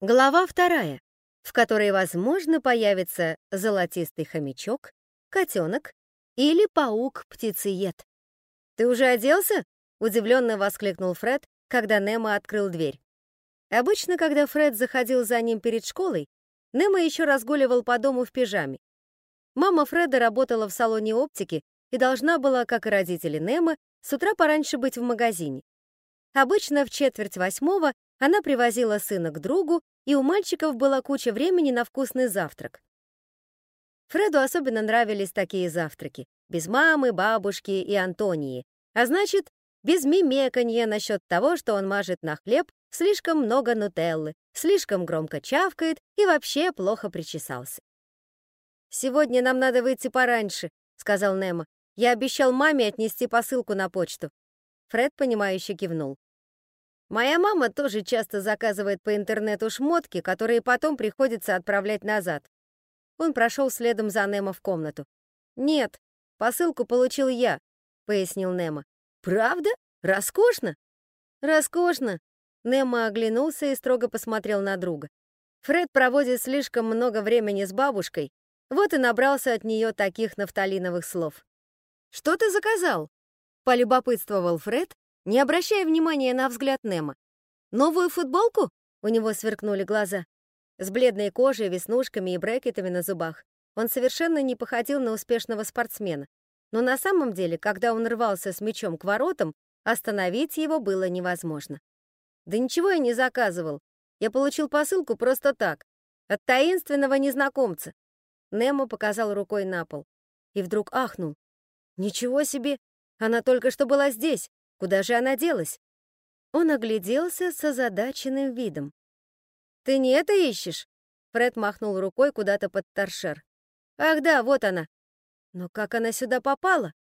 Глава вторая, в которой, возможно, появится золотистый хомячок, котенок или паук-птицеед. «Ты уже оделся?» — удивленно воскликнул Фред, когда Немо открыл дверь. Обычно, когда Фред заходил за ним перед школой, Немо еще разгуливал по дому в пижаме. Мама Фреда работала в салоне оптики и должна была, как и родители Немо, с утра пораньше быть в магазине. Обычно в четверть восьмого она привозила сына к другу, и у мальчиков была куча времени на вкусный завтрак. Фреду особенно нравились такие завтраки. Без мамы, бабушки и Антонии. А значит, без мимеканья насчет того, что он мажет на хлеб слишком много нутеллы, слишком громко чавкает и вообще плохо причесался. «Сегодня нам надо выйти пораньше», — сказал Немо. «Я обещал маме отнести посылку на почту». Фред, понимающе кивнул. Моя мама тоже часто заказывает по интернету шмотки, которые потом приходится отправлять назад. Он прошел следом за Немо в комнату. «Нет, посылку получил я», — пояснил Немо. «Правда? Роскошно?» «Роскошно!» Немо оглянулся и строго посмотрел на друга. Фред проводит слишком много времени с бабушкой, вот и набрался от нее таких нафталиновых слов. «Что ты заказал?» — полюбопытствовал Фред, не обращая внимания на взгляд Немо. «Новую футболку?» — у него сверкнули глаза. С бледной кожей, веснушками и брекетами на зубах. Он совершенно не походил на успешного спортсмена. Но на самом деле, когда он рвался с мячом к воротам, остановить его было невозможно. «Да ничего я не заказывал. Я получил посылку просто так, от таинственного незнакомца». Немо показал рукой на пол. И вдруг ахнул. «Ничего себе! Она только что была здесь! Куда же она делась? Он огляделся с озадаченным видом. «Ты не это ищешь?» Фред махнул рукой куда-то под торшер. «Ах да, вот она!» «Но как она сюда попала?»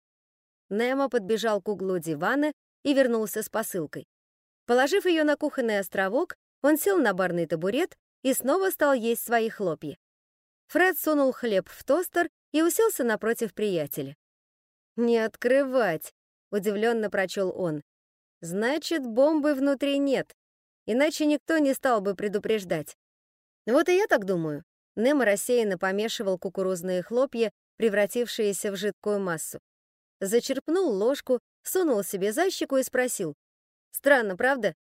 Немо подбежал к углу дивана и вернулся с посылкой. Положив ее на кухонный островок, он сел на барный табурет и снова стал есть свои хлопья. Фред сунул хлеб в тостер и уселся напротив приятеля. «Не открывать!» Удивленно прочел он. Значит, бомбы внутри нет. Иначе никто не стал бы предупреждать. Вот и я так думаю. Немо рассеянно помешивал кукурузные хлопья, превратившиеся в жидкую массу. Зачерпнул ложку, сунул себе за щеку и спросил. Странно, правда?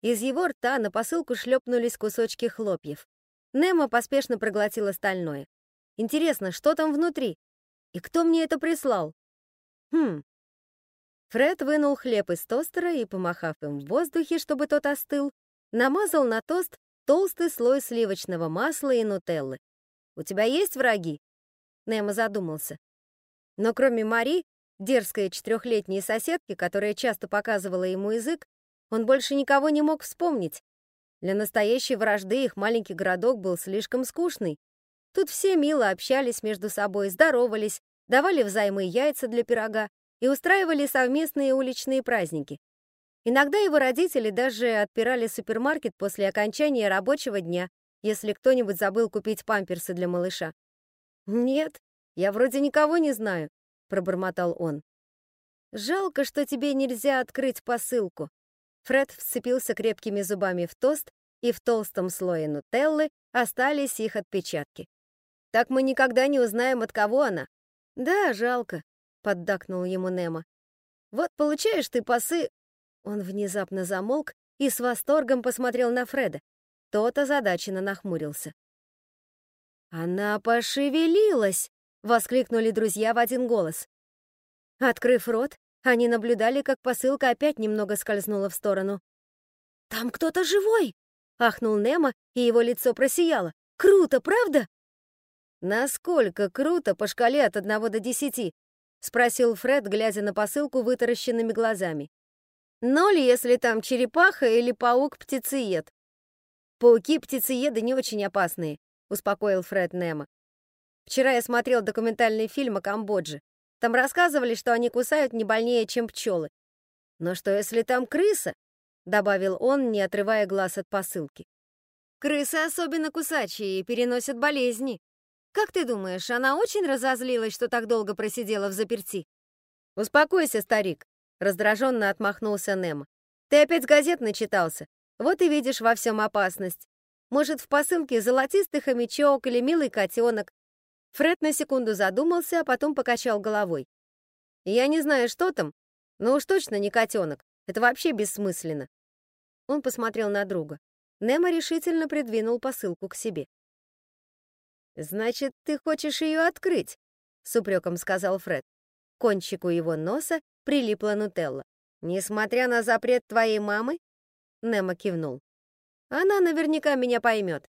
Из его рта на посылку шлепнулись кусочки хлопьев. Немо поспешно проглотил остальное. Интересно, что там внутри? И кто мне это прислал? Хм, Фред вынул хлеб из тостера и, помахав им в воздухе, чтобы тот остыл, намазал на тост толстый слой сливочного масла и нутеллы. «У тебя есть враги?» Немо задумался. Но кроме Мари, дерзкой четырехлетней соседки, которая часто показывала ему язык, он больше никого не мог вспомнить. Для настоящей вражды их маленький городок был слишком скучный. Тут все мило общались между собой, здоровались, давали взаймы яйца для пирога, и устраивали совместные уличные праздники. Иногда его родители даже отпирали супермаркет после окончания рабочего дня, если кто-нибудь забыл купить памперсы для малыша. «Нет, я вроде никого не знаю», — пробормотал он. «Жалко, что тебе нельзя открыть посылку». Фред вцепился крепкими зубами в тост, и в толстом слое нутеллы остались их отпечатки. «Так мы никогда не узнаем, от кого она». «Да, жалко», — поддакнул ему Немо. «Вот получаешь ты пасы...» Он внезапно замолк и с восторгом посмотрел на Фреда. Тот озадаченно нахмурился. «Она пошевелилась!» — воскликнули друзья в один голос. Открыв рот, они наблюдали, как посылка опять немного скользнула в сторону. «Там кто-то живой!» — ахнул Немо, и его лицо просияло. «Круто, правда?» «Насколько круто по шкале от одного до десяти?» — спросил Фред, глядя на посылку вытаращенными глазами. «Ноль, если там черепаха или паук-птицеед». «Пауки-птицееды не очень опасные», — успокоил Фред Немо. «Вчера я смотрел документальный фильм о Камбодже. Там рассказывали, что они кусают не больнее, чем пчелы. Но что, если там крыса?» — добавил он, не отрывая глаз от посылки. «Крысы особенно кусачие и переносят болезни», как ты думаешь, она очень разозлилась, что так долго просидела в заперти? Успокойся, старик, раздраженно отмахнулся Немо. Ты опять газет начитался. Вот и видишь во всем опасность. Может, в посылке золотистый хомячок или милый котенок. Фред на секунду задумался, а потом покачал головой. Я не знаю, что там, но уж точно не котенок. Это вообще бессмысленно. Он посмотрел на друга. Немо решительно придвинул посылку к себе. «Значит, ты хочешь ее открыть?» — с упреком сказал Фред. кончику его носа прилипла нутелла. «Несмотря на запрет твоей мамы?» Немо кивнул. «Она наверняка меня поймет».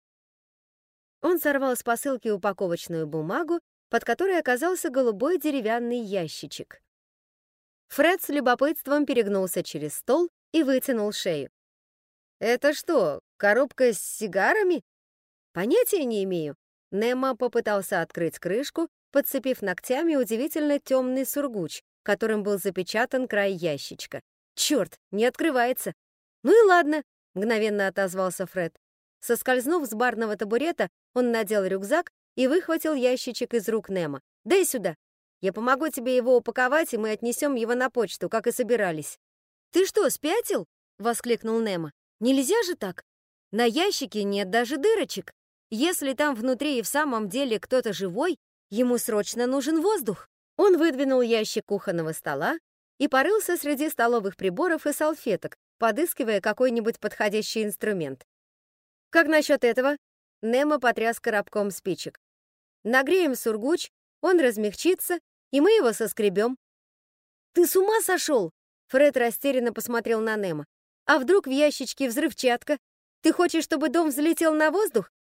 Он сорвал с посылки упаковочную бумагу, под которой оказался голубой деревянный ящичек. Фред с любопытством перегнулся через стол и вытянул шею. «Это что, коробка с сигарами?» «Понятия не имею». Немо попытался открыть крышку, подцепив ногтями удивительно темный сургуч, которым был запечатан край ящичка. «Черт, не открывается!» «Ну и ладно», — мгновенно отозвался Фред. Соскользнув с барного табурета, он надел рюкзак и выхватил ящичек из рук Немо. «Дай сюда. Я помогу тебе его упаковать, и мы отнесем его на почту, как и собирались». «Ты что, спятил?» — воскликнул Немо. «Нельзя же так. На ящике нет даже дырочек. Если там внутри и в самом деле кто-то живой, ему срочно нужен воздух». Он выдвинул ящик кухонного стола и порылся среди столовых приборов и салфеток, подыскивая какой-нибудь подходящий инструмент. «Как насчет этого?» Немо потряс коробком спичек. «Нагреем сургуч, он размягчится, и мы его соскребем». «Ты с ума сошел?» Фред растерянно посмотрел на Немо. «А вдруг в ящичке взрывчатка? Ты хочешь, чтобы дом взлетел на воздух?»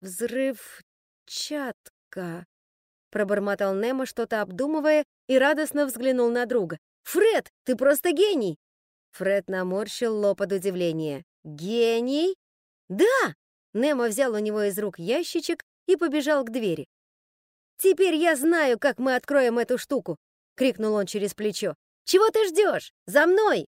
«Взрывчатка», — пробормотал Немо, что-то обдумывая, и радостно взглянул на друга. «Фред, ты просто гений!» Фред наморщил лоб от удивления. «Гений?» «Да!» Немо взял у него из рук ящичек и побежал к двери. «Теперь я знаю, как мы откроем эту штуку!» — крикнул он через плечо. «Чего ты ждешь? За мной!»